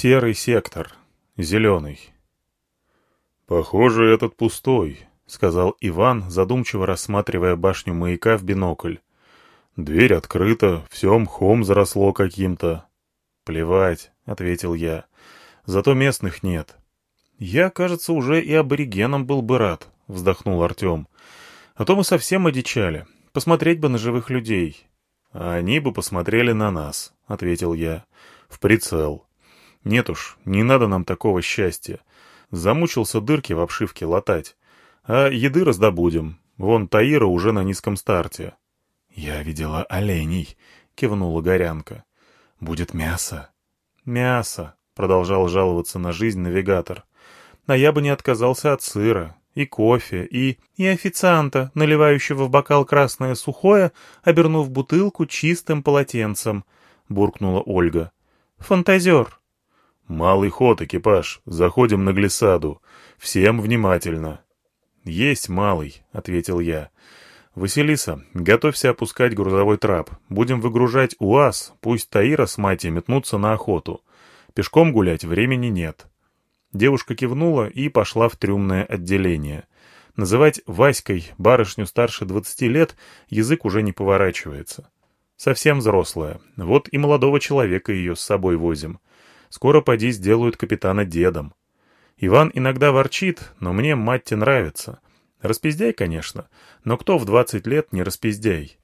Серый сектор. Зеленый. «Похоже, этот пустой», — сказал Иван, задумчиво рассматривая башню маяка в бинокль. «Дверь открыта, все мхом заросло каким-то». «Плевать», — ответил я. «Зато местных нет». «Я, кажется, уже и аборигеном был бы рад», — вздохнул Артем. «А то мы совсем одичали. Посмотреть бы на живых людей». «А они бы посмотрели на нас», — ответил я. «В прицел». «Нет уж, не надо нам такого счастья. Замучился дырки в обшивке латать. А еды раздобудем. Вон Таира уже на низком старте. «Я видела оленей», — кивнула Горянка. «Будет мясо». «Мясо», — продолжал жаловаться на жизнь навигатор. «А я бы не отказался от сыра, и кофе, и... и официанта, наливающего в бокал красное сухое, обернув бутылку чистым полотенцем», — буркнула Ольга. «Фантазер». «Малый ход, экипаж. Заходим на глиссаду. Всем внимательно». «Есть малый», — ответил я. «Василиса, готовься опускать грузовой трап. Будем выгружать УАЗ, пусть Таира с Матей метнутся на охоту. Пешком гулять времени нет». Девушка кивнула и пошла в трюмное отделение. Называть Васькой барышню старше двадцати лет язык уже не поворачивается. Совсем взрослая. Вот и молодого человека ее с собой возим. Скоро поди сделают капитана дедом. Иван иногда ворчит, но мне Матти нравится. Распиздяй, конечно, но кто в двадцать лет не распиздяй?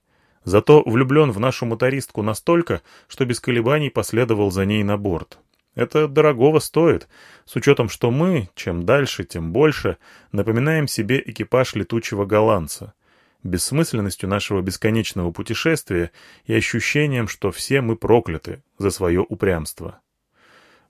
Зато влюблен в нашу мотористку настолько, что без колебаний последовал за ней на борт. Это дорогого стоит, с учетом, что мы, чем дальше, тем больше, напоминаем себе экипаж летучего голландца. Бессмысленностью нашего бесконечного путешествия и ощущением, что все мы прокляты за свое упрямство.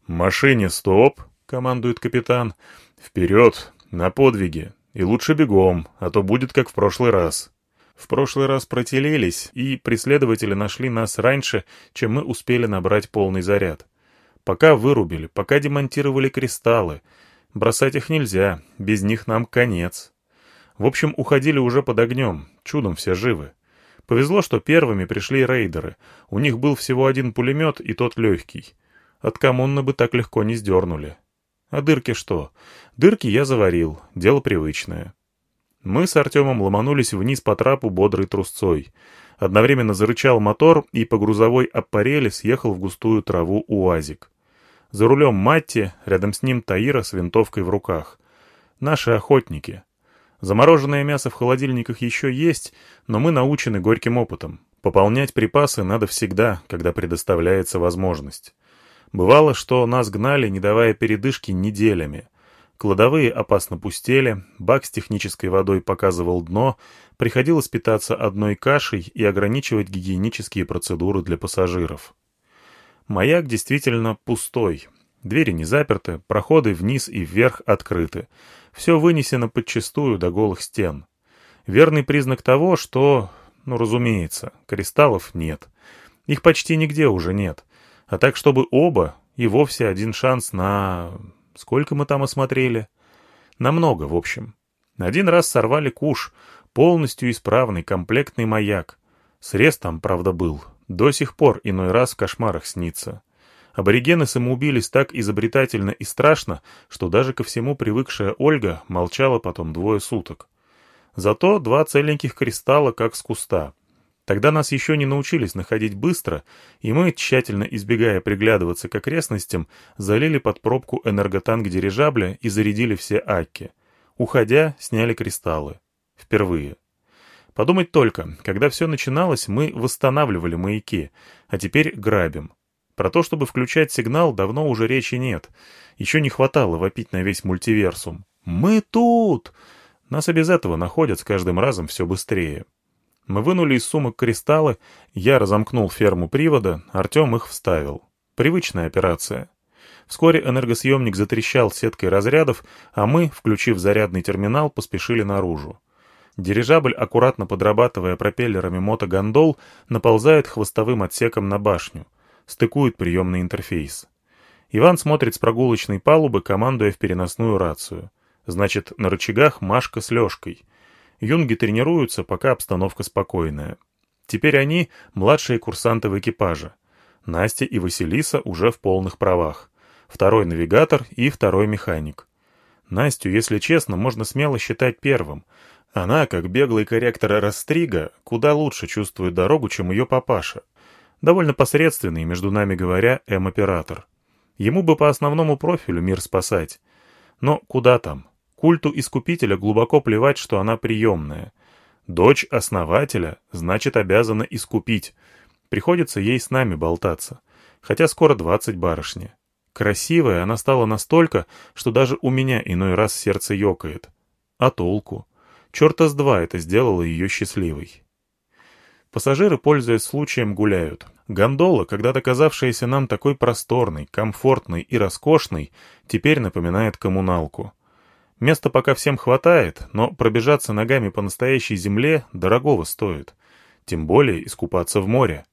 «Машине стоп!» — командует капитан. «Вперед! На подвиги! И лучше бегом, а то будет как в прошлый раз». В прошлый раз протелелись, и преследователи нашли нас раньше, чем мы успели набрать полный заряд. Пока вырубили, пока демонтировали кристаллы. Бросать их нельзя, без них нам конец. В общем, уходили уже под огнем, чудом все живы. Повезло, что первыми пришли рейдеры. У них был всего один пулемет, и тот легкий. От коммуны бы так легко не сдернули. А дырки что? Дырки я заварил, дело привычное. Мы с Артемом ломанулись вниз по трапу бодрой трусцой. Одновременно зарычал мотор, и по грузовой аппарели съехал в густую траву УАЗик. За рулем Матти, рядом с ним Таира с винтовкой в руках. Наши охотники. Замороженное мясо в холодильниках еще есть, но мы научены горьким опытом. Пополнять припасы надо всегда, когда предоставляется возможность. Бывало, что нас гнали, не давая передышки неделями. Кладовые опасно пустели, бак с технической водой показывал дно, приходилось питаться одной кашей и ограничивать гигиенические процедуры для пассажиров. Маяк действительно пустой. Двери не заперты, проходы вниз и вверх открыты. Все вынесено подчистую до голых стен. Верный признак того, что, ну разумеется, кристаллов нет. Их почти нигде уже нет. А так, чтобы оба, и вовсе один шанс на... Сколько мы там осмотрели? На много, в общем. Один раз сорвали куш, полностью исправный, комплектный маяк. Срез там, правда, был. До сих пор иной раз в кошмарах снится. Аборигены самоубились так изобретательно и страшно, что даже ко всему привыкшая Ольга молчала потом двое суток. Зато два целеньких кристалла как с куста — Тогда нас еще не научились находить быстро, и мы, тщательно избегая приглядываться к окрестностям, залили под пробку энерготанк дирижабля и зарядили все акки. Уходя, сняли кристаллы. Впервые. Подумать только, когда все начиналось, мы восстанавливали маяки, а теперь грабим. Про то, чтобы включать сигнал, давно уже речи нет. Еще не хватало вопить на весь мультиверсум. «Мы тут!» Нас и без этого находят с каждым разом все быстрее. Мы вынули из сумок кристаллы, я разомкнул ферму привода, Артем их вставил. Привычная операция. Вскоре энергосъемник затрещал сеткой разрядов, а мы, включив зарядный терминал, поспешили наружу. Дирижабль, аккуратно подрабатывая пропеллерами мотогондол, наползает хвостовым отсеком на башню. Стыкует приемный интерфейс. Иван смотрит с прогулочной палубы, командуя в переносную рацию. Значит, на рычагах Машка с Лёшкой. Юнги тренируются, пока обстановка спокойная. Теперь они — младшие курсанты в экипаже. Настя и Василиса уже в полных правах. второй навигатор и второй механик. Настю, если честно, можно смело считать первым. Она, как беглый корректор Растрига, куда лучше чувствует дорогу, чем ее папаша. Довольно посредственный, между нами говоря, М-оператор. Ему бы по основному профилю мир спасать. Но куда там? Культу Искупителя глубоко плевать, что она приемная. Дочь основателя, значит, обязана искупить. Приходится ей с нами болтаться. Хотя скоро двадцать барышни. Красивая она стала настолько, что даже у меня иной раз сердце ёкает. А толку? Чёрта с два это сделало ее счастливой. Пассажиры, пользуясь случаем, гуляют. Гондола, когда-то казавшаяся нам такой просторной, комфортной и роскошной, теперь напоминает коммуналку. Места пока всем хватает, но пробежаться ногами по настоящей земле дорогого стоит. Тем более искупаться в море.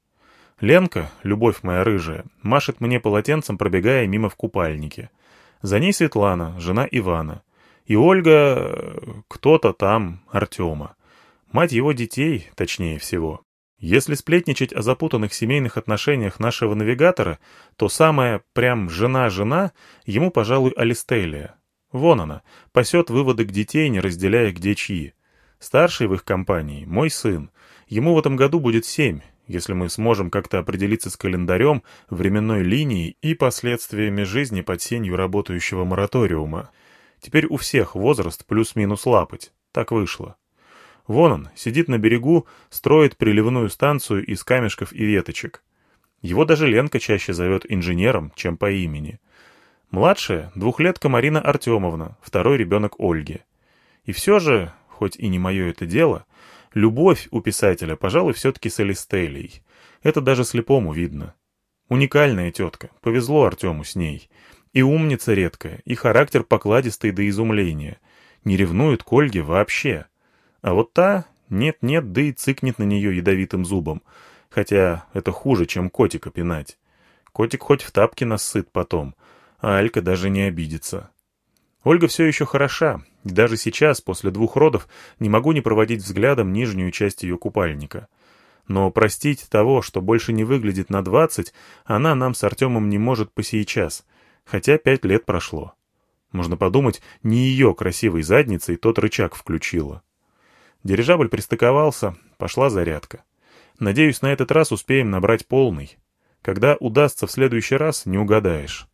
Ленка, любовь моя рыжая, машет мне полотенцем, пробегая мимо в купальнике. За ней Светлана, жена Ивана. И Ольга... кто-то там, Артема. Мать его детей, точнее всего. Если сплетничать о запутанных семейных отношениях нашего навигатора, то самая прям жена-жена ему, пожалуй, Алистелия. Вон она, пасет выводок детей, не разделяя где чьи. Старший в их компании — мой сын. Ему в этом году будет семь, если мы сможем как-то определиться с календарем, временной линией и последствиями жизни под сенью работающего мораториума. Теперь у всех возраст плюс-минус лапать. Так вышло. Вон он, сидит на берегу, строит приливную станцию из камешков и веточек. Его даже Ленка чаще зовет инженером, чем по имени. Младшая — двухлетка Марина Артемовна, второй ребенок Ольги. И все же, хоть и не мое это дело, Любовь у писателя, пожалуй, все-таки с Элистелей. Это даже слепому видно. Уникальная тетка, повезло Артему с ней. И умница редкая, и характер покладистый до изумления. Не ревнует к Ольге вообще. А вот та нет-нет, да и цыкнет на нее ядовитым зубом. Хотя это хуже, чем котика пинать. Котик хоть в тапке насыт потом, а Алька даже не обидится. Ольга все еще хороша, и даже сейчас, после двух родов, не могу не проводить взглядом нижнюю часть ее купальника. Но простить того, что больше не выглядит на двадцать, она нам с Артемом не может по сейчас, хотя пять лет прошло. Можно подумать, не ее красивой задницей тот рычаг включила. Дирижабль пристыковался, пошла зарядка. Надеюсь, на этот раз успеем набрать полный. Когда удастся в следующий раз, не угадаешь.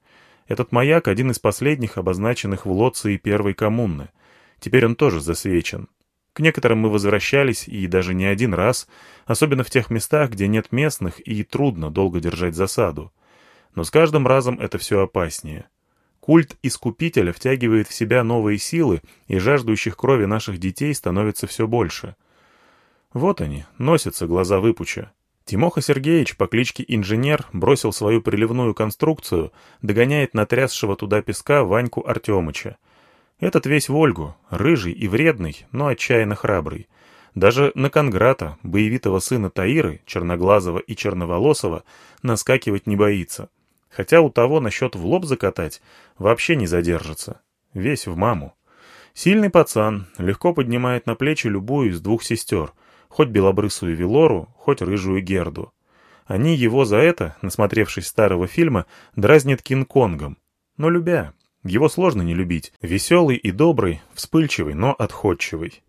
Этот маяк — один из последних, обозначенных в Лоции первой коммуны. Теперь он тоже засвечен. К некоторым мы возвращались, и даже не один раз, особенно в тех местах, где нет местных и трудно долго держать засаду. Но с каждым разом это все опаснее. Культ Искупителя втягивает в себя новые силы, и жаждущих крови наших детей становится все больше. Вот они, носятся глаза выпуча. Тимоха Сергеевич по кличке Инженер бросил свою приливную конструкцию, догоняет натрясшего туда песка Ваньку Артемыча. Этот весь Вольгу, рыжий и вредный, но отчаянно храбрый. Даже на Конграта, боевитого сына Таиры, черноглазого и черноволосого, наскакивать не боится. Хотя у того насчет в лоб закатать вообще не задержится. Весь в маму. Сильный пацан, легко поднимает на плечи любую из двух сестер — хоть белобрысую Вилору, хоть рыжую Герду. Они его за это, насмотревшись старого фильма, дразнят Кинг-Конгом. Но любя. Его сложно не любить. Веселый и добрый, вспыльчивый, но отходчивый.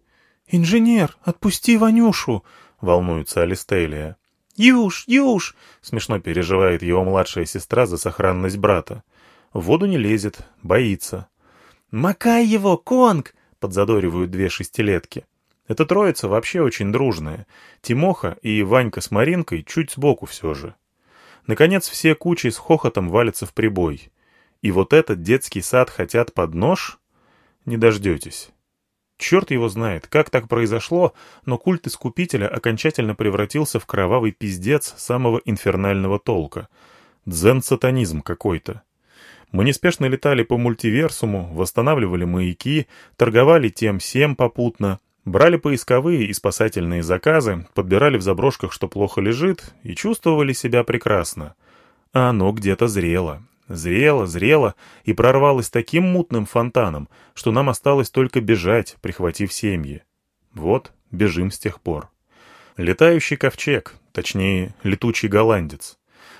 «Инженер, отпусти Ванюшу!» — волнуется Алистелия. «Юж, Юж!» — смешно переживает его младшая сестра за сохранность брата. В воду не лезет, боится. «Макай его, Конг!» — подзадоривают две шестилетки. Эта троица вообще очень дружная. Тимоха и Ванька с Маринкой чуть сбоку все же. Наконец все кучи с хохотом валятся в прибой. И вот этот детский сад хотят под нож? Не дождетесь. Черт его знает, как так произошло, но культ Искупителя окончательно превратился в кровавый пиздец самого инфернального толка. Дзен-сатанизм какой-то. Мы неспешно летали по мультиверсуму, восстанавливали маяки, торговали тем-сем попутно, Брали поисковые и спасательные заказы, подбирали в заброшках, что плохо лежит, и чувствовали себя прекрасно. А оно где-то зрело. Зрело, зрело и прорвалось таким мутным фонтаном, что нам осталось только бежать, прихватив семьи. Вот, бежим с тех пор. Летающий ковчег, точнее, летучий голландец.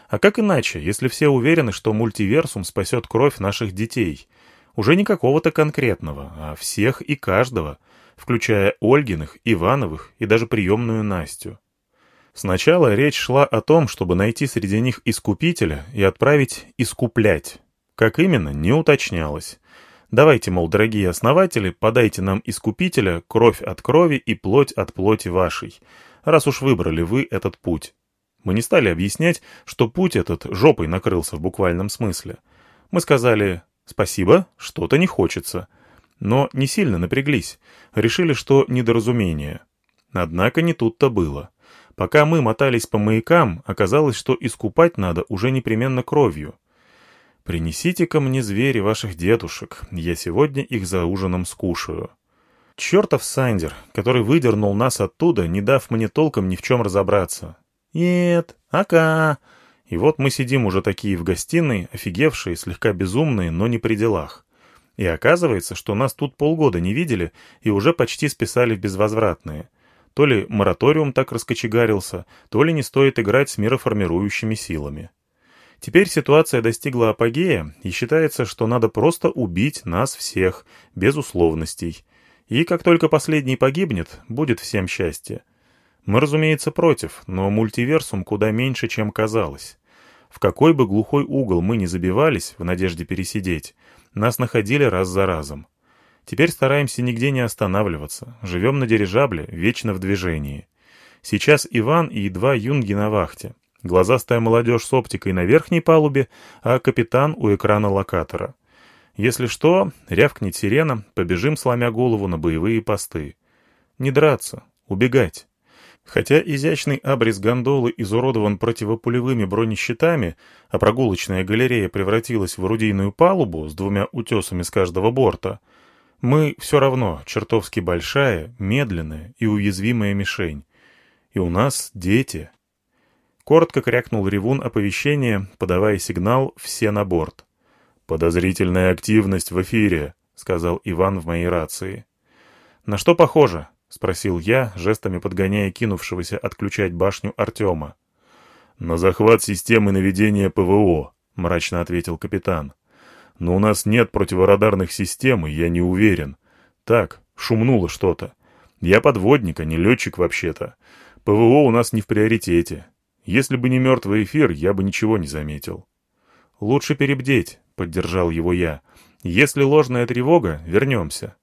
А как иначе, если все уверены, что мультиверсум спасет кровь наших детей? Уже не какого-то конкретного, а всех и каждого, включая Ольгиных, Ивановых и даже приемную Настю. Сначала речь шла о том, чтобы найти среди них искупителя и отправить искуплять. Как именно, не уточнялось. Давайте, мол, дорогие основатели, подайте нам искупителя, кровь от крови и плоть от плоти вашей, раз уж выбрали вы этот путь. Мы не стали объяснять, что путь этот жопой накрылся в буквальном смысле. Мы сказали «спасибо, что-то не хочется», но не сильно напряглись, решили, что недоразумение. Однако не тут-то было. Пока мы мотались по маякам, оказалось, что искупать надо уже непременно кровью. «Принесите-ка мне звери ваших дедушек, я сегодня их за ужином скушаю». Чертов Сандер, который выдернул нас оттуда, не дав мне толком ни в чем разобраться. «Нет, ака». И вот мы сидим уже такие в гостиной, офигевшие, слегка безумные, но не при делах. И оказывается, что нас тут полгода не видели и уже почти списали в безвозвратные. То ли мораториум так раскочегарился, то ли не стоит играть с мироформирующими силами. Теперь ситуация достигла апогея, и считается, что надо просто убить нас всех, без условностей. И как только последний погибнет, будет всем счастье. Мы, разумеется, против, но мультиверсум куда меньше, чем казалось. В какой бы глухой угол мы ни забивались, в надежде пересидеть, нас находили раз за разом. Теперь стараемся нигде не останавливаться, живем на дирижабле, вечно в движении. Сейчас Иван и два юнги на вахте. Глазастая молодежь с оптикой на верхней палубе, а капитан у экрана локатора. Если что, рявкнет сирена, побежим, сломя голову на боевые посты. Не драться, убегать. Хотя изящный абрис гондолы изуродован противопулевыми бронещитами, а прогулочная галерея превратилась в орудийную палубу с двумя утесами с каждого борта — мы все равно чертовски большая, медленная и уязвимая мишень. И у нас дети. Коротко крякнул ревун оповещения, подавая сигнал «все на борт». «Подозрительная активность в эфире», — сказал Иван в моей рации. «На что похоже?» — спросил я, жестами подгоняя кинувшегося отключать башню Артема. «На захват системы наведения ПВО», — мрачно ответил капитан. Но у нас нет противорадарных систем, я не уверен. Так, шумнуло что-то. Я подводник, а не летчик вообще-то. ПВО у нас не в приоритете. Если бы не мертвый эфир, я бы ничего не заметил. «Лучше перебдеть», — поддержал его я. «Если ложная тревога, вернемся».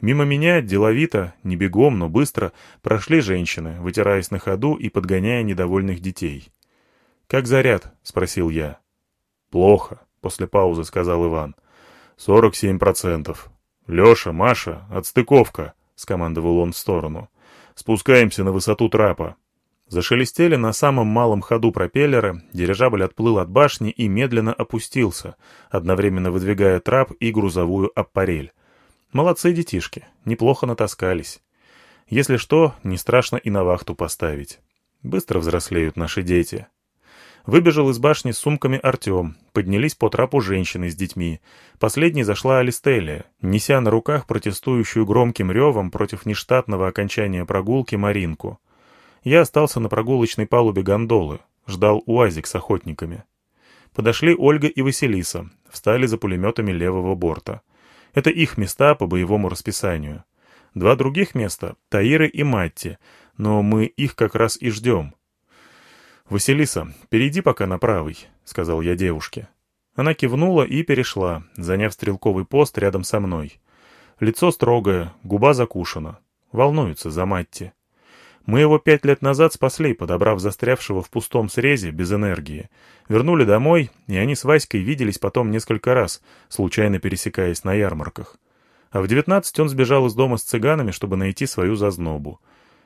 Мимо меня, деловито, не бегом, но быстро, прошли женщины, вытираясь на ходу и подгоняя недовольных детей. «Как заряд?» — спросил я. «Плохо после паузы сказал Иван. «Сорок семь процентов. Леша, Маша, отстыковка!» — скомандовал он в сторону. «Спускаемся на высоту трапа». Зашелестели на самом малом ходу пропеллеры, дирижабль отплыл от башни и медленно опустился, одновременно выдвигая трап и грузовую аппарель. Молодцы детишки, неплохо натаскались. Если что, не страшно и на вахту поставить. Быстро взрослеют наши дети. Выбежал из башни с сумками Артем. Поднялись по трапу женщины с детьми. Последней зашла Алистелия, неся на руках протестующую громким ревом против нештатного окончания прогулки Маринку. Я остался на прогулочной палубе гондолы. Ждал УАЗик с охотниками. Подошли Ольга и Василиса. Встали за пулеметами левого борта. Это их места по боевому расписанию. Два других места — Таиры и Матти, но мы их как раз и ждем. «Василиса, перейди пока на правый», — сказал я девушке. Она кивнула и перешла, заняв стрелковый пост рядом со мной. Лицо строгое, губа закушена. Волнуется за Матти. Мы его пять лет назад спасли, подобрав застрявшего в пустом срезе без энергии. Вернули домой, и они с Васькой виделись потом несколько раз, случайно пересекаясь на ярмарках. А в девятнадцать он сбежал из дома с цыганами, чтобы найти свою зазнобу.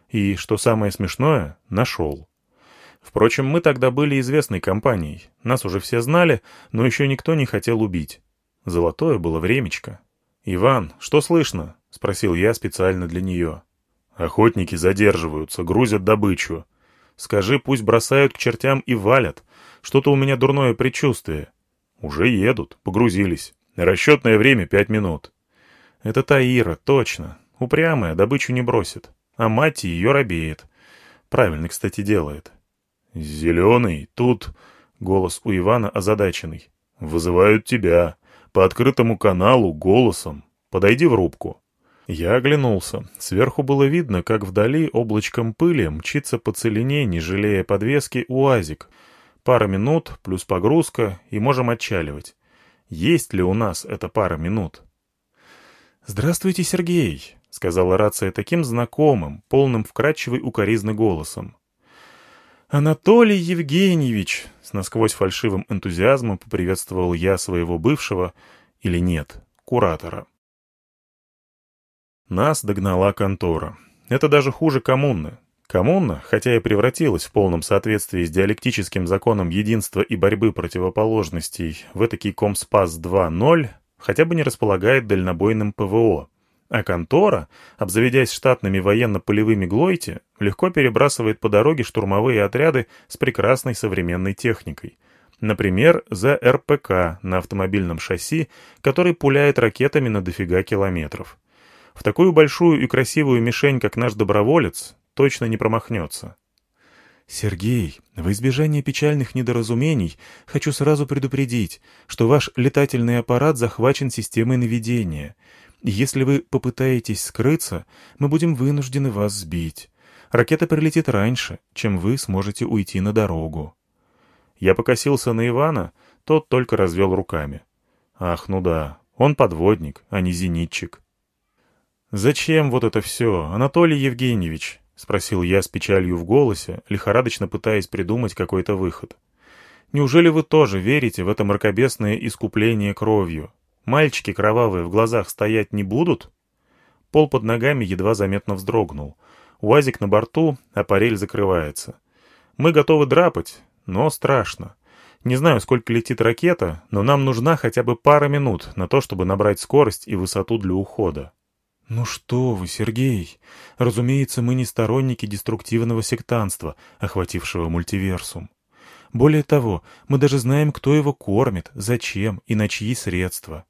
И, что самое смешное, нашел. Впрочем, мы тогда были известной компанией. Нас уже все знали, но еще никто не хотел убить. Золотое было времечко. «Иван, что слышно?» — спросил я специально для нее. «Охотники задерживаются, грузят добычу. Скажи, пусть бросают к чертям и валят. Что-то у меня дурное предчувствие». «Уже едут, погрузились. Расчетное время пять минут». «Это Таира, точно. Упрямая, добычу не бросит. А мать ее робеет. Правильно, кстати, делает. «Зеленый, тут Голос у Ивана озадаченный. «Вызывают тебя. По открытому каналу, голосом. Подойди в рубку». Я оглянулся. Сверху было видно, как вдали облачком пыли мчится по целине, не жалея подвески, уазик. Пара минут, плюс погрузка, и можем отчаливать. Есть ли у нас эта пара минут? «Здравствуйте, Сергей», — сказала рация таким знакомым, полным вкрадчивой укоризны голосом. «Анатолий Евгеньевич!» — с насквозь фальшивым энтузиазмом поприветствовал я своего бывшего, или нет, куратора. Нас догнала контора. Это даже хуже коммуны. Коммуна, хотя и превратилась в полном соответствии с диалектическим законом единства и борьбы противоположностей в этакий Комспас 2.0, хотя бы не располагает дальнобойным ПВО. А контора, обзаведясь штатными военно-полевыми глойти, легко перебрасывает по дороге штурмовые отряды с прекрасной современной техникой. Например, за РПК на автомобильном шасси, который пуляет ракетами на дофига километров. В такую большую и красивую мишень, как наш доброволец, точно не промахнется. «Сергей, в избежание печальных недоразумений хочу сразу предупредить, что ваш летательный аппарат захвачен системой наведения. Если вы попытаетесь скрыться, мы будем вынуждены вас сбить. Ракета прилетит раньше, чем вы сможете уйти на дорогу». Я покосился на Ивана, тот только развел руками. «Ах, ну да, он подводник, а не зенитчик». «Зачем вот это все, Анатолий Евгеньевич?» — спросил я с печалью в голосе, лихорадочно пытаясь придумать какой-то выход. «Неужели вы тоже верите в это мракобесное искупление кровью? Мальчики кровавые в глазах стоять не будут?» Пол под ногами едва заметно вздрогнул. Уазик на борту, а парель закрывается. Мы готовы драпать, но страшно. Не знаю, сколько летит ракета, но нам нужна хотя бы пара минут на то, чтобы набрать скорость и высоту для ухода. «Ну что вы, Сергей! Разумеется, мы не сторонники деструктивного сектанства, охватившего мультиверсум. Более того, мы даже знаем, кто его кормит, зачем и на чьи средства.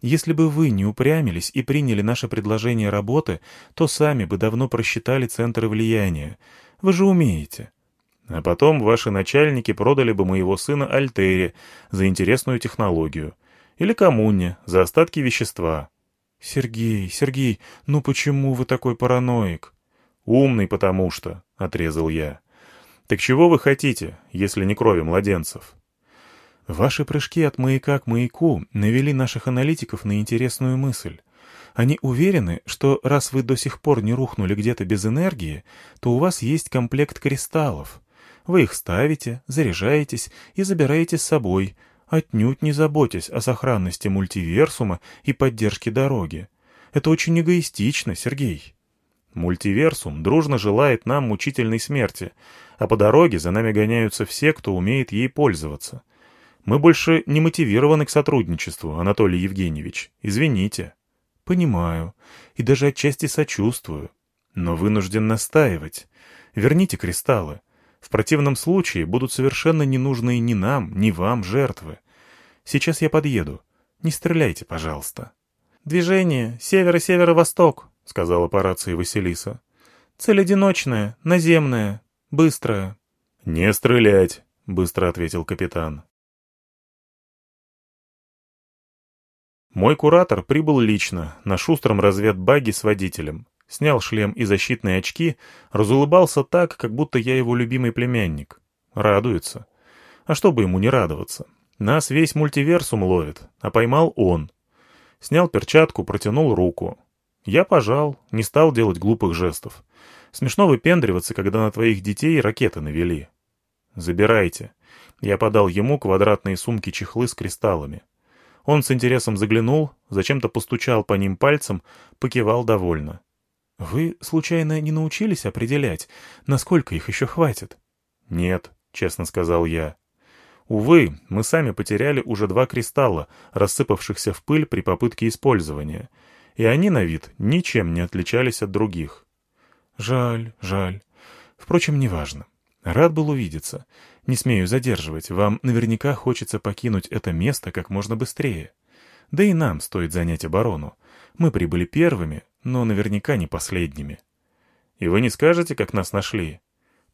Если бы вы не упрямились и приняли наше предложение работы, то сами бы давно просчитали центры влияния. Вы же умеете. А потом ваши начальники продали бы моего сына Альтере за интересную технологию. Или коммуне за остатки вещества. «Сергей, Сергей, ну почему вы такой параноик?» «Умный потому что», — отрезал я. «Так чего вы хотите, если не крови младенцев?» Ваши прыжки от маяка к маяку навели наших аналитиков на интересную мысль. Они уверены, что раз вы до сих пор не рухнули где-то без энергии, то у вас есть комплект кристаллов. Вы их ставите, заряжаетесь и забираете с собой, отнюдь не заботясь о сохранности мультиверсума и поддержке дороги. Это очень эгоистично, Сергей. Мультиверсум дружно желает нам мучительной смерти, а по дороге за нами гоняются все, кто умеет ей пользоваться. Мы больше не мотивированы к сотрудничеству, Анатолий Евгеньевич. Извините. Понимаю. И даже отчасти сочувствую. Но вынужден настаивать. Верните кристаллы. В противном случае будут совершенно ненужные ни нам, ни вам жертвы. Сейчас я подъеду. Не стреляйте, пожалуйста». «Движение северо-северо-восток», — сказала по рации Василиса. «Цель одиночная, наземная, быстрая». «Не стрелять», — быстро ответил капитан. Мой куратор прибыл лично, на шустром разведбаге с водителем снял шлем и защитные очки, разулыбался так, как будто я его любимый племянник. Радуется. А что бы ему не радоваться? Нас весь мультиверсум ловит, а поймал он. Снял перчатку, протянул руку. Я пожал, не стал делать глупых жестов. Смешно выпендриваться, когда на твоих детей ракеты навели. «Забирайте». Я подал ему квадратные сумки-чехлы с кристаллами. Он с интересом заглянул, зачем-то постучал по ним пальцем, покивал довольно. «Вы, случайно, не научились определять, насколько их еще хватит?» «Нет», — честно сказал я. «Увы, мы сами потеряли уже два кристалла, рассыпавшихся в пыль при попытке использования, и они на вид ничем не отличались от других». «Жаль, жаль. Впрочем, неважно. Рад был увидеться. Не смею задерживать, вам наверняка хочется покинуть это место как можно быстрее. Да и нам стоит занять оборону. Мы прибыли первыми, но наверняка не последними. И вы не скажете, как нас нашли?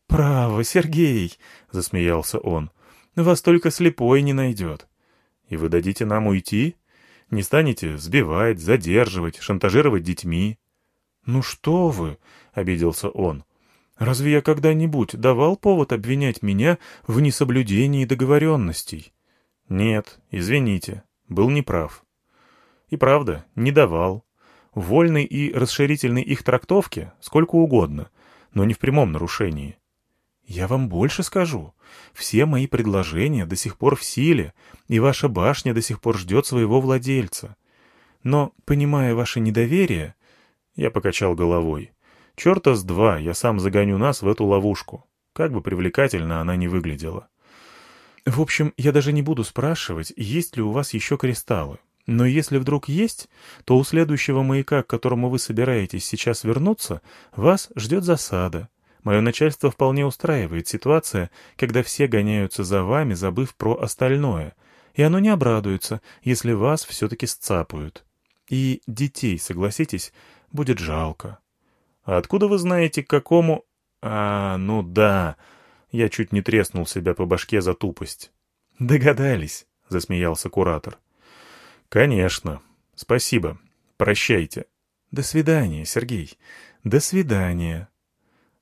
«Право, Сергей!» — засмеялся он. Вас только слепой не найдет. И вы дадите нам уйти? Не станете сбивать, задерживать, шантажировать детьми? Ну что вы, — обиделся он. Разве я когда-нибудь давал повод обвинять меня в несоблюдении договоренностей? Нет, извините, был неправ. И правда, не давал. Вольной и расширительной их трактовке сколько угодно, но не в прямом нарушении. Я вам больше скажу. Все мои предложения до сих пор в силе, и ваша башня до сих пор ждет своего владельца. Но, понимая ваше недоверие, я покачал головой. Черта с два, я сам загоню нас в эту ловушку. Как бы привлекательно она ни выглядела. В общем, я даже не буду спрашивать, есть ли у вас еще кристаллы. Но если вдруг есть, то у следующего маяка, к которому вы собираетесь сейчас вернуться, вас ждет засада. Мое начальство вполне устраивает ситуация, когда все гоняются за вами, забыв про остальное, и оно не обрадуется, если вас все-таки сцапают. И детей, согласитесь, будет жалко. А откуда вы знаете, к какому... А, ну да, я чуть не треснул себя по башке за тупость. Догадались, засмеялся куратор. Конечно. Спасибо. Прощайте. До свидания, Сергей. До свидания.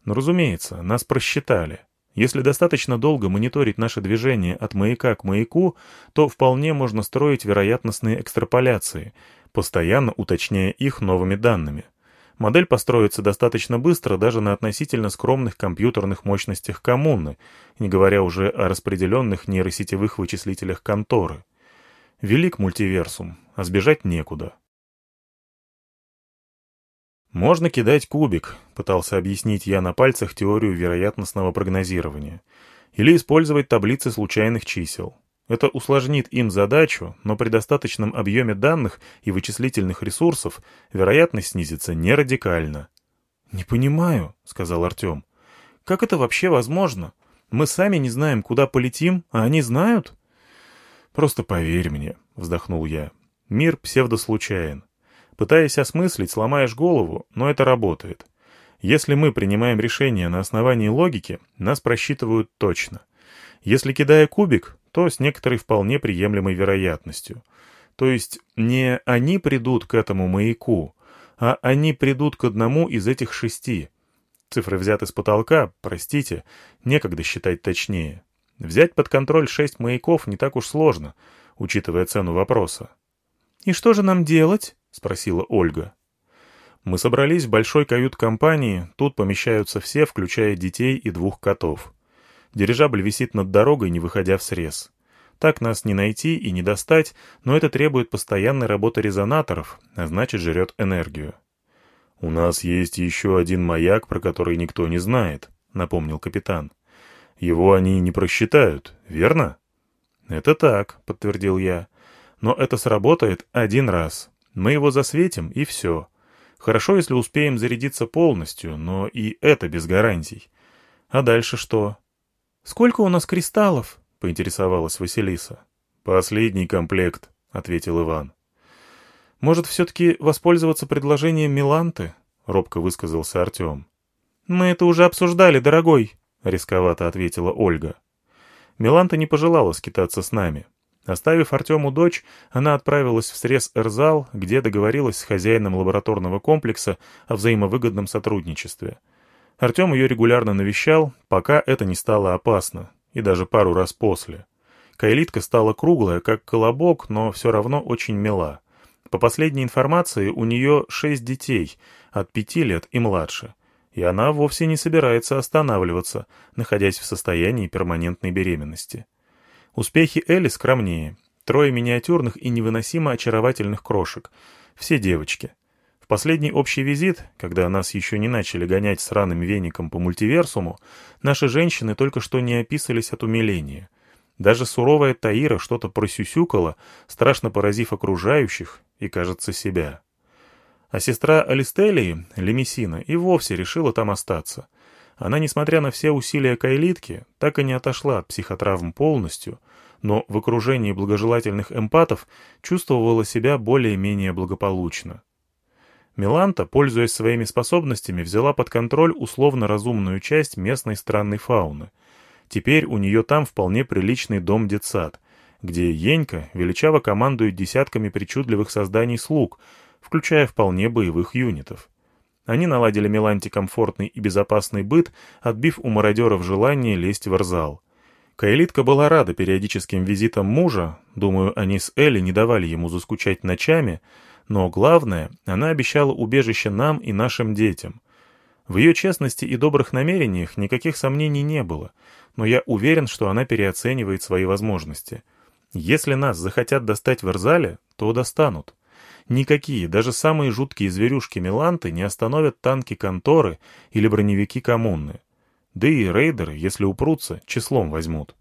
Но, разумеется, нас просчитали. Если достаточно долго мониторить наше движение от маяка к маяку, то вполне можно строить вероятностные экстраполяции, постоянно уточняя их новыми данными. Модель построится достаточно быстро даже на относительно скромных компьютерных мощностях коммуны, не говоря уже о распределенных нейросетевых вычислителях конторы. Велик мультиверсум, а сбежать некуда. «Можно кидать кубик», — пытался объяснить я на пальцах теорию вероятностного прогнозирования, или использовать таблицы случайных чисел. Это усложнит им задачу, но при достаточном объеме данных и вычислительных ресурсов вероятность снизится не радикально. «Не понимаю», — сказал Артем. «Как это вообще возможно? Мы сами не знаем, куда полетим, а они знают?» «Просто поверь мне», — вздохнул я. «Мир псевдослучаен. Пытаясь осмыслить, сломаешь голову, но это работает. Если мы принимаем решение на основании логики, нас просчитывают точно. Если кидая кубик, то с некоторой вполне приемлемой вероятностью. То есть не они придут к этому маяку, а они придут к одному из этих шести. Цифры взяты с потолка, простите, некогда считать точнее. Взять под контроль шесть маяков не так уж сложно, учитывая цену вопроса. «И что же нам делать?» — спросила Ольга. Мы собрались в большой кают-компании, тут помещаются все, включая детей и двух котов. Дирижабль висит над дорогой, не выходя в срез. Так нас не найти и не достать, но это требует постоянной работы резонаторов, а значит жрет энергию. «У нас есть еще один маяк, про который никто не знает», — напомнил капитан. «Его они не просчитают, верно?» «Это так», — подтвердил я. «Но это сработает один раз. Мы его засветим, и все. Хорошо, если успеем зарядиться полностью, но и это без гарантий. А дальше что?» «Сколько у нас кристаллов?» — поинтересовалась Василиса. «Последний комплект», — ответил Иван. «Может, все-таки воспользоваться предложением Миланты?» — робко высказался Артем. «Мы это уже обсуждали, дорогой», — рисковато ответила Ольга. Миланта не пожелала скитаться с нами. Оставив Артему дочь, она отправилась в срез Эрзал, где договорилась с хозяином лабораторного комплекса о взаимовыгодном сотрудничестве — Артем ее регулярно навещал, пока это не стало опасно, и даже пару раз после. Кайлитка стала круглая, как колобок, но все равно очень мила. По последней информации, у нее шесть детей, от пяти лет и младше. И она вовсе не собирается останавливаться, находясь в состоянии перманентной беременности. Успехи Элли скромнее. Трое миниатюрных и невыносимо очаровательных крошек. Все девочки последний общий визит, когда нас еще не начали гонять сраным веником по мультиверсуму, наши женщины только что не описались от умиления. Даже суровая Таира что-то просюсюкала, страшно поразив окружающих и, кажется, себя. А сестра Алистелии, Лемесина, и вовсе решила там остаться. Она, несмотря на все усилия Кайлитки, так и не отошла от психотравм полностью, но в окружении благожелательных эмпатов чувствовала себя более-менее благополучно. Миланта, пользуясь своими способностями, взяла под контроль условно-разумную часть местной странной фауны. Теперь у нее там вполне приличный дом-детсад, где Енька величаво командует десятками причудливых созданий слуг, включая вполне боевых юнитов. Они наладили Миланте комфортный и безопасный быт, отбив у мародеров желание лезть в Арзал. Каэлитка была рада периодическим визитам мужа, думаю, они с Элли не давали ему заскучать ночами, но главное, она обещала убежище нам и нашим детям. В ее честности и добрых намерениях никаких сомнений не было, но я уверен, что она переоценивает свои возможности. Если нас захотят достать в Арзале, то достанут. Никакие, даже самые жуткие зверюшки Миланты не остановят танки конторы или броневики коммуны. Да и рейдеры, если упрутся, числом возьмут.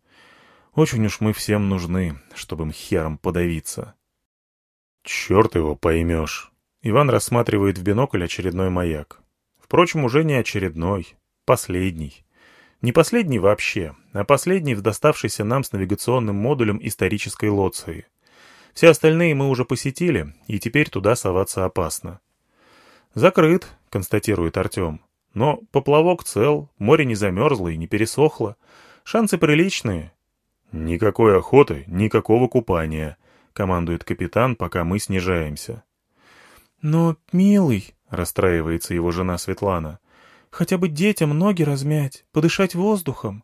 Очень уж мы всем нужны, чтобы им хером подавиться. Черт его поймешь. Иван рассматривает в бинокль очередной маяк. Впрочем, уже не очередной, последний. Не последний вообще, а последний в доставшейся нам с навигационным модулем исторической Лоции. Все остальные мы уже посетили, и теперь туда соваться опасно. «Закрыт», — констатирует Артем. «Но поплавок цел, море не замерзло и не пересохло. Шансы приличные». «Никакой охоты, никакого купания», — командует капитан, пока мы снижаемся. «Но, милый», — расстраивается его жена Светлана, — «хотя бы детям ноги размять, подышать воздухом».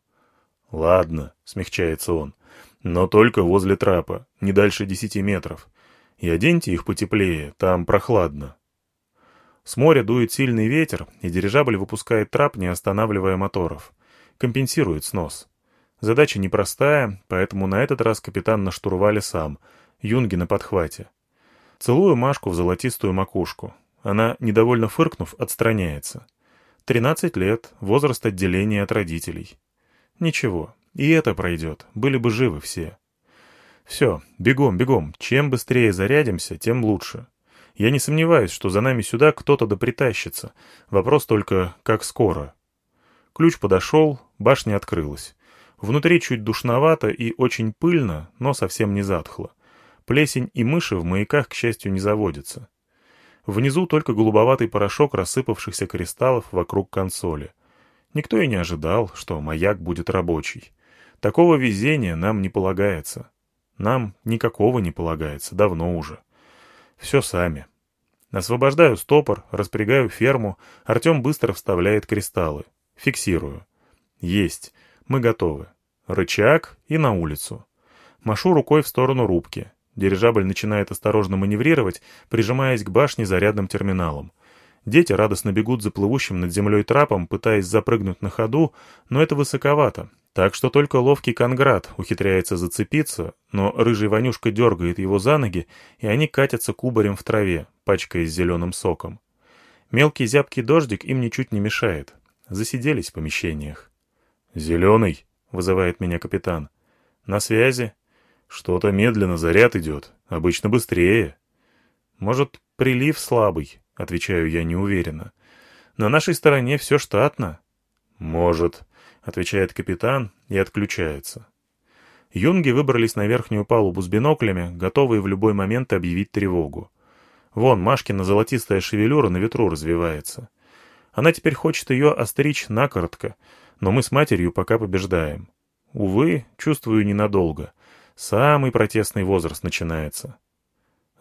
«Ладно», — смягчается он, но только возле трапа, не дальше десяти метров. И оденьте их потеплее, там прохладно. С моря дует сильный ветер, и дирижабль выпускает трап, не останавливая моторов. Компенсирует снос. Задача непростая, поэтому на этот раз капитан на штурвале сам, юнги на подхвате. Целую Машку в золотистую макушку. Она, недовольно фыркнув, отстраняется. Тринадцать лет, возраст отделения от родителей. Ничего, и это пройдет, были бы живы все. Все, бегом, бегом, чем быстрее зарядимся, тем лучше. Я не сомневаюсь, что за нами сюда кто-то да притащится. Вопрос только, как скоро. Ключ подошел, башня открылась. Внутри чуть душновато и очень пыльно, но совсем не затхло. Плесень и мыши в маяках, к счастью, не заводятся. Внизу только голубоватый порошок рассыпавшихся кристаллов вокруг консоли. Никто и не ожидал, что маяк будет рабочий. Такого везения нам не полагается. Нам никакого не полагается, давно уже. Все сами. Освобождаю стопор, распрягаю ферму, Артем быстро вставляет кристаллы. Фиксирую. Есть. Мы готовы. Рычаг и на улицу. Машу рукой в сторону рубки. Дирижабль начинает осторожно маневрировать, прижимаясь к башне зарядным терминалом. Дети радостно бегут за плывущим над землей трапом, пытаясь запрыгнуть на ходу, но это высоковато, так что только ловкий Конград ухитряется зацепиться, но рыжий Ванюшка дергает его за ноги, и они катятся кубарем в траве, пачкаясь зеленым соком. Мелкий зябкий дождик им ничуть не мешает. Засиделись в помещениях. «Зеленый?» — вызывает меня капитан. «На связи?» «Что-то медленно заряд идет. Обычно быстрее». «Может, прилив слабый?» — отвечаю я неуверенно. «На нашей стороне все штатно». «Может», — отвечает капитан и отключается. Юнги выбрались на верхнюю палубу с биноклями, готовые в любой момент объявить тревогу. Вон, Машкина золотистая шевелюра на ветру развивается. Она теперь хочет ее остричь накоротко, но мы с матерью пока побеждаем. Увы, чувствую ненадолго. Самый протестный возраст начинается.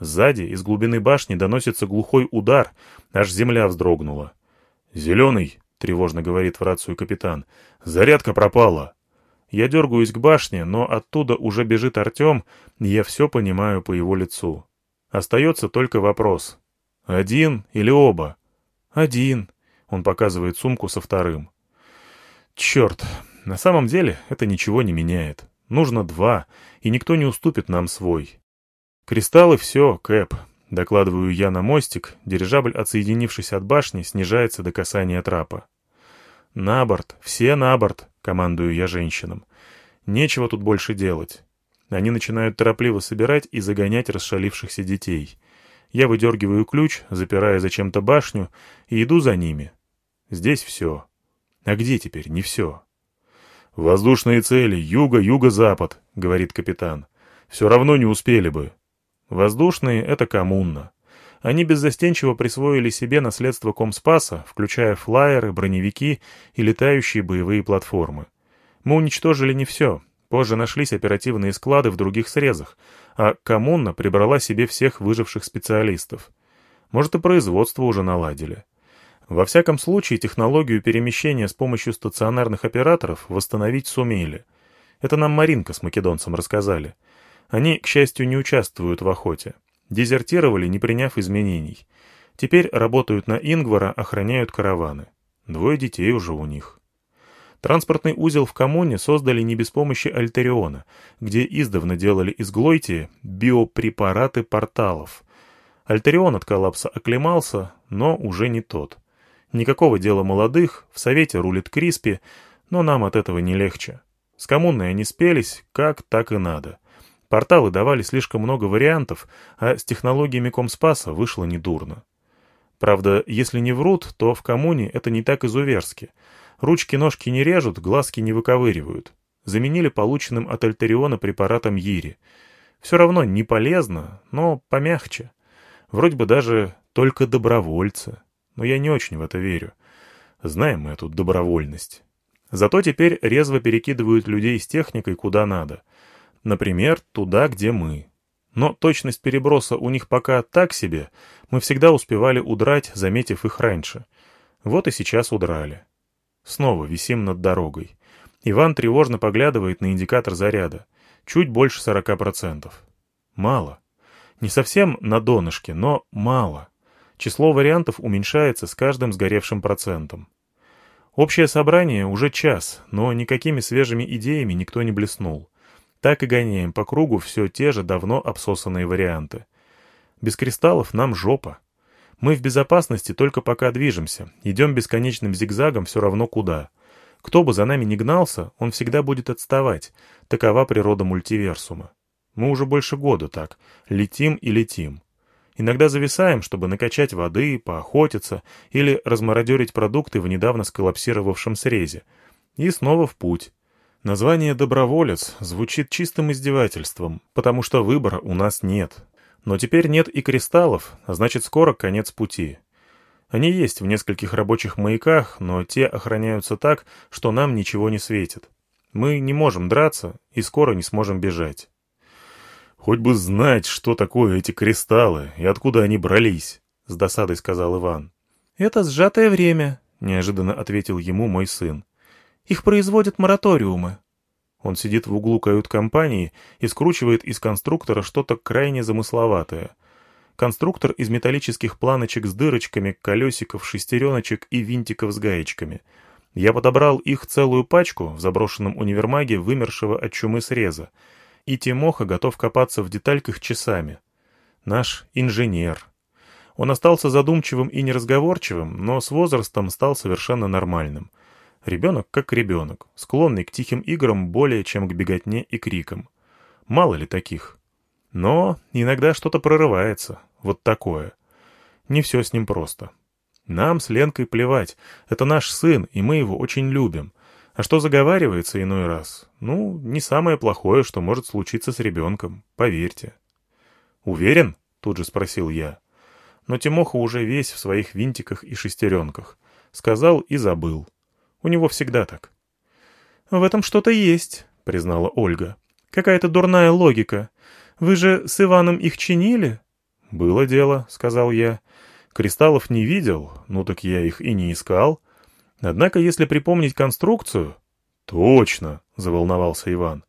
Сзади, из глубины башни, доносится глухой удар, аж земля вздрогнула. «Зеленый!» Тревожно говорит в рацию капитан. «Зарядка пропала!» Я дергаюсь к башне, но оттуда уже бежит Артем, я все понимаю по его лицу. Остается только вопрос. Один или оба? Один. Он показывает сумку со вторым. Черт, на самом деле это ничего не меняет. Нужно два, и никто не уступит нам свой. Кристаллы все, Кэп. Докладываю я на мостик, дирижабль, отсоединившись от башни, снижается до касания трапа. «На борт! Все на борт!» — командую я женщинам. «Нечего тут больше делать». Они начинают торопливо собирать и загонять расшалившихся детей. Я выдергиваю ключ, запирая зачем-то башню, и иду за ними. Здесь все. А где теперь не все? «Воздушные цели, юго, юго-запад», — говорит капитан. «Все равно не успели бы». Воздушные — это коммуна. Они беззастенчиво присвоили себе наследство Комспаса, включая флайеры, броневики и летающие боевые платформы. Мы уничтожили не все. Позже нашлись оперативные склады в других срезах, а коммуна прибрала себе всех выживших специалистов. Может, и производство уже наладили. Во всяком случае, технологию перемещения с помощью стационарных операторов восстановить сумели. Это нам Маринка с македонцем рассказали. Они, к счастью, не участвуют в охоте. Дезертировали, не приняв изменений. Теперь работают на Ингвара, охраняют караваны. Двое детей уже у них. Транспортный узел в коммуне создали не без помощи Альтериона, где издавна делали из Глойтии биопрепараты порталов. Альтерион от коллапса оклемался, но уже не тот. Никакого дела молодых, в Совете рулит Криспи, но нам от этого не легче. С коммунной они спелись, как так и надо. Порталы давали слишком много вариантов, а с технологиями Комспаса вышло недурно. Правда, если не врут, то в коммуне это не так изуверски. Ручки-ножки не режут, глазки не выковыривают. Заменили полученным от Альтериона препаратом Ири. Все равно не полезно, но помягче. Вроде бы даже только добровольцы. Но я не очень в это верю. Знаем мы эту добровольность. Зато теперь резво перекидывают людей с техникой куда надо. Например, туда, где мы. Но точность переброса у них пока так себе, мы всегда успевали удрать, заметив их раньше. Вот и сейчас удрали. Снова висим над дорогой. Иван тревожно поглядывает на индикатор заряда. Чуть больше 40%. Мало. Не совсем на донышке, но мало. Число вариантов уменьшается с каждым сгоревшим процентом. Общее собрание уже час, но никакими свежими идеями никто не блеснул. Так и гоняем по кругу все те же давно обсосанные варианты. Без кристаллов нам жопа. Мы в безопасности только пока движемся, идем бесконечным зигзагом все равно куда. Кто бы за нами ни гнался, он всегда будет отставать. Такова природа мультиверсума. Мы уже больше года так, летим и летим. Иногда зависаем, чтобы накачать воды, поохотиться или размародерить продукты в недавно сколлапсировавшем срезе. И снова в путь. Название «доброволец» звучит чистым издевательством, потому что выбора у нас нет. Но теперь нет и кристаллов, а значит скоро конец пути. Они есть в нескольких рабочих маяках, но те охраняются так, что нам ничего не светит. Мы не можем драться и скоро не сможем бежать. «Хоть бы знать, что такое эти кристаллы и откуда они брались», — с досадой сказал Иван. «Это сжатое время», — неожиданно ответил ему мой сын. «Их производят мораториумы». Он сидит в углу кают-компании и скручивает из конструктора что-то крайне замысловатое. Конструктор из металлических планочек с дырочками, колесиков, шестереночек и винтиков с гаечками. Я подобрал их целую пачку в заброшенном универмаге вымершего от чумы среза — и Тимоха готов копаться в детальках часами. Наш инженер. Он остался задумчивым и неразговорчивым, но с возрастом стал совершенно нормальным. Ребенок как ребенок, склонный к тихим играм более, чем к беготне и крикам. Мало ли таких. Но иногда что-то прорывается, вот такое. Не все с ним просто. Нам с Ленкой плевать, это наш сын, и мы его очень любим. А что заговаривается иной раз? Ну, не самое плохое, что может случиться с ребенком, поверьте. «Уверен?» — тут же спросил я. Но Тимоха уже весь в своих винтиках и шестеренках. Сказал и забыл. У него всегда так. «В этом что-то есть», — признала Ольга. «Какая-то дурная логика. Вы же с Иваном их чинили?» «Было дело», — сказал я. «Кристаллов не видел, ну так я их и не искал». Однако, если припомнить конструкцию... «Точно!» — заволновался Иван.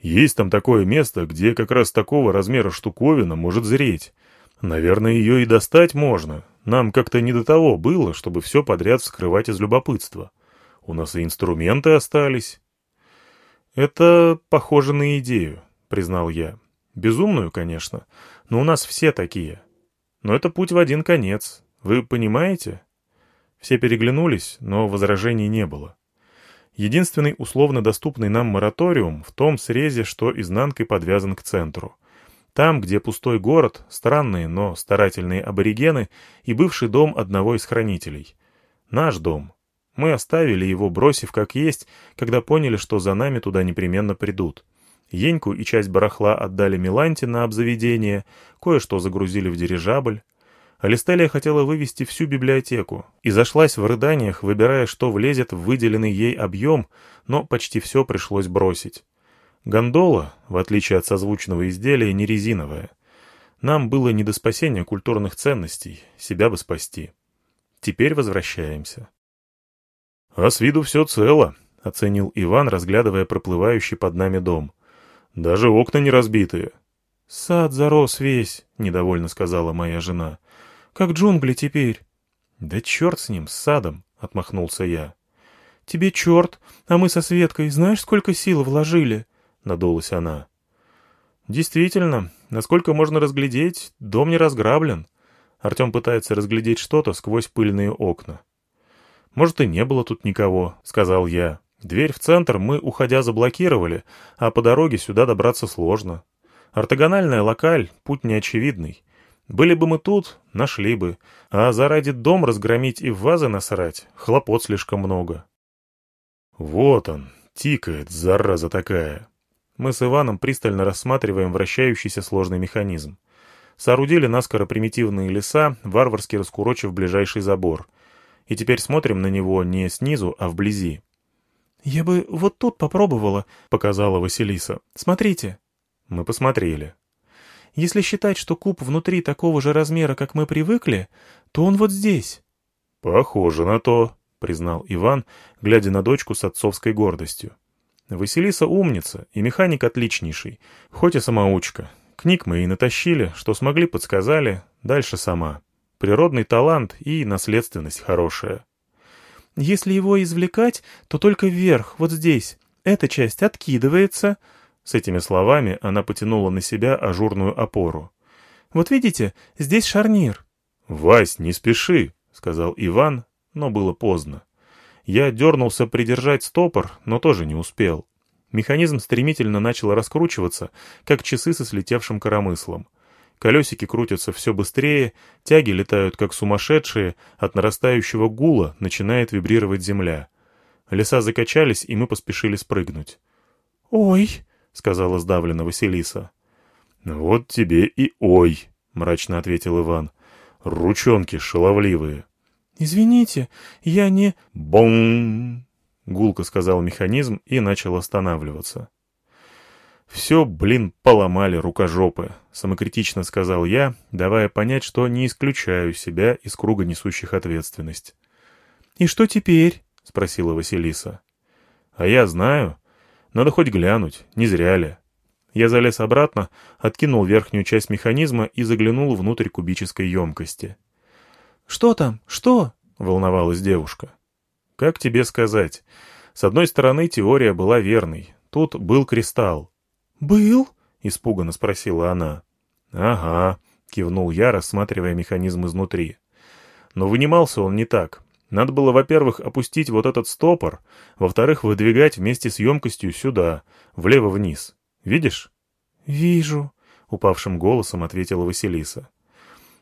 «Есть там такое место, где как раз такого размера штуковина может зреть. Наверное, ее и достать можно. Нам как-то не до того было, чтобы все подряд вскрывать из любопытства. У нас и инструменты остались». «Это похоже на идею», — признал я. «Безумную, конечно, но у нас все такие. Но это путь в один конец. Вы понимаете?» Все переглянулись, но возражений не было. Единственный условно доступный нам мораториум в том срезе, что изнанкой подвязан к центру. Там, где пустой город, странные, но старательные аборигены и бывший дом одного из хранителей. Наш дом. Мы оставили его, бросив как есть, когда поняли, что за нами туда непременно придут. Еньку и часть барахла отдали Миланте на обзаведение, кое-что загрузили в дирижабль. Алистелия хотела вывести всю библиотеку и зашлась в рыданиях, выбирая, что влезет в выделенный ей объем, но почти все пришлось бросить. Гондола, в отличие от созвучного изделия, не резиновая. Нам было не до спасения культурных ценностей, себя бы спасти. Теперь возвращаемся. — А с виду все цело, — оценил Иван, разглядывая проплывающий под нами дом. — Даже окна не разбитые. — Сад зарос весь, — недовольно сказала моя жена. — Как джунгли теперь. — Да черт с ним, с садом, — отмахнулся я. — Тебе черт, а мы со Светкой знаешь, сколько сил вложили? — надулась она. Действительно, насколько можно разглядеть, дом не разграблен. Артем пытается разглядеть что-то сквозь пыльные окна. «Может, и не было тут никого», — сказал я. «Дверь в центр мы, уходя, заблокировали, а по дороге сюда добраться сложно. Ортогональная локаль, путь неочевидный. Были бы мы тут, нашли бы, а заради дом разгромить и в вазы насрать, хлопот слишком много». «Вот он, тикает, зараза такая», мы с Иваном пристально рассматриваем вращающийся сложный механизм. Соорудили наскоро примитивные леса, варварски раскурочив ближайший забор. И теперь смотрим на него не снизу, а вблизи. «Я бы вот тут попробовала», — показала Василиса. «Смотрите». Мы посмотрели. «Если считать, что куб внутри такого же размера, как мы привыкли, то он вот здесь». «Похоже на то», — признал Иван, глядя на дочку с отцовской гордостью. Василиса умница и механик отличнейший, хоть и самоучка. Книг мы и натащили, что смогли подсказали, дальше сама. Природный талант и наследственность хорошая. Если его извлекать, то только вверх, вот здесь. Эта часть откидывается. С этими словами она потянула на себя ажурную опору. Вот видите, здесь шарнир. «Вась, не спеши», — сказал Иван, но было поздно. Я дернулся придержать стопор, но тоже не успел. Механизм стремительно начал раскручиваться, как часы со слетевшим коромыслом. Колесики крутятся все быстрее, тяги летают как сумасшедшие, от нарастающего гула начинает вибрировать земля. Леса закачались, и мы поспешили спрыгнуть. «Ой!» — сказала сдавленно Василиса. «Вот тебе и ой!» — мрачно ответил Иван. «Ручонки шаловливые!» «Извините, я не...» «Бом!» — гулко сказал механизм и начал останавливаться. «Все, блин, поломали рукожопы», — самокритично сказал я, давая понять, что не исключаю себя из круга несущих ответственность. «И что теперь?» — спросила Василиса. «А я знаю. Надо хоть глянуть, не зря ли». Я залез обратно, откинул верхнюю часть механизма и заглянул внутрь кубической емкости. «Что там? Что?» — волновалась девушка. «Как тебе сказать? С одной стороны, теория была верной. Тут был кристалл». «Был?» — испуганно спросила она. «Ага», — кивнул я, рассматривая механизм изнутри. Но вынимался он не так. Надо было, во-первых, опустить вот этот стопор, во-вторых, выдвигать вместе с емкостью сюда, влево-вниз. Видишь? «Вижу», — упавшим голосом ответила Василиса.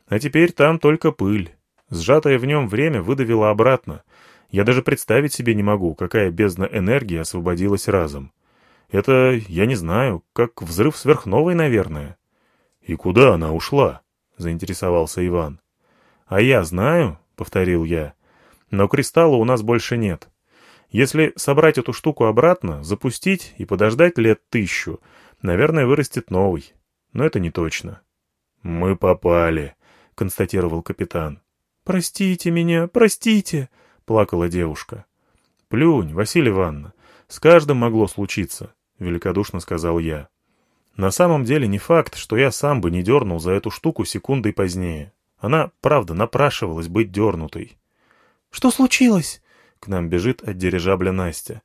«А теперь там только пыль. Сжатое в нем время выдавило обратно. Я даже представить себе не могу, какая бездна энергии освободилась разом. Это, я не знаю, как взрыв сверхновой, наверное. — И куда она ушла? — заинтересовался Иван. — А я знаю, — повторил я. — Но кристалла у нас больше нет. Если собрать эту штуку обратно, запустить и подождать лет тысячу, наверное, вырастет новый. Но это не точно. — Мы попали, — констатировал капитан. «Простите меня, простите!» — плакала девушка. «Плюнь, Василий Ивановна, с каждым могло случиться», — великодушно сказал я. На самом деле не факт, что я сам бы не дернул за эту штуку секундой позднее. Она, правда, напрашивалась быть дернутой. «Что случилось?» — к нам бежит от дирижабля Настя.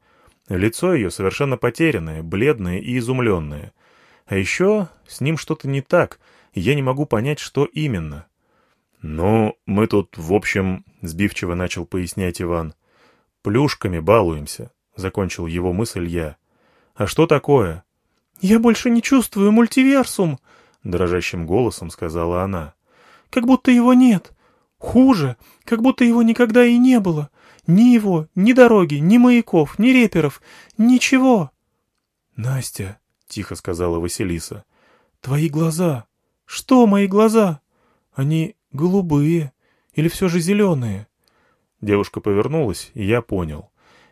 Лицо ее совершенно потерянное, бледное и изумленное. А еще с ним что-то не так, и я не могу понять, что именно. «Ну, мы тут, в общем...» — сбивчиво начал пояснять Иван. «Плюшками балуемся», — закончил его мысль я. «А что такое?» «Я больше не чувствую мультиверсум», — дрожащим голосом сказала она. «Как будто его нет. Хуже, как будто его никогда и не было. Ни его, ни дороги, ни маяков, ни реперов, ничего». «Настя», — тихо сказала Василиса, — «твои глаза». «Что мои глаза?» «Они голубые или все же зеленые?» Девушка повернулась, и я понял.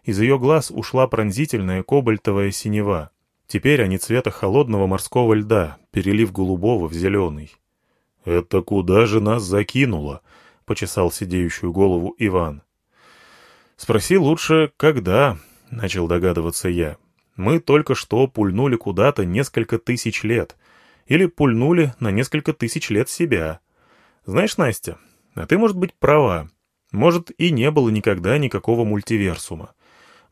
Из ее глаз ушла пронзительная кобальтовая синева. Теперь они цвета холодного морского льда, перелив голубого в зеленый. «Это куда же нас закинуло?» — почесал сидеющую голову Иван. «Спроси лучше, когда?» — начал догадываться я. «Мы только что пульнули куда-то несколько тысяч лет. Или пульнули на несколько тысяч лет себя. Знаешь, Настя, а ты, может быть, права. Может, и не было никогда никакого мультиверсума.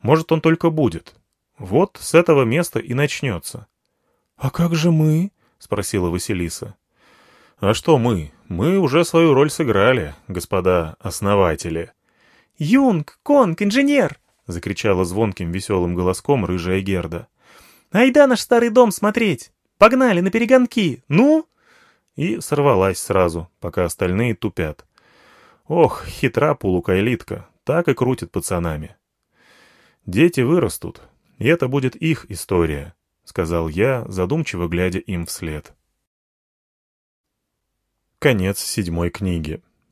Может, он только будет. Вот с этого места и начнется. — А как же мы? — спросила Василиса. — А что мы? Мы уже свою роль сыграли, господа основатели. — Юнг, Конг, инженер! — закричала звонким веселым голоском рыжая Герда. — Айда наш старый дом смотреть! Погнали на перегонки! Ну! И сорвалась сразу, пока остальные тупят. Ох, хитра полукайлитка, так и крутит пацанами. Дети вырастут, и это будет их история, сказал я, задумчиво глядя им вслед. Конец седьмой книги.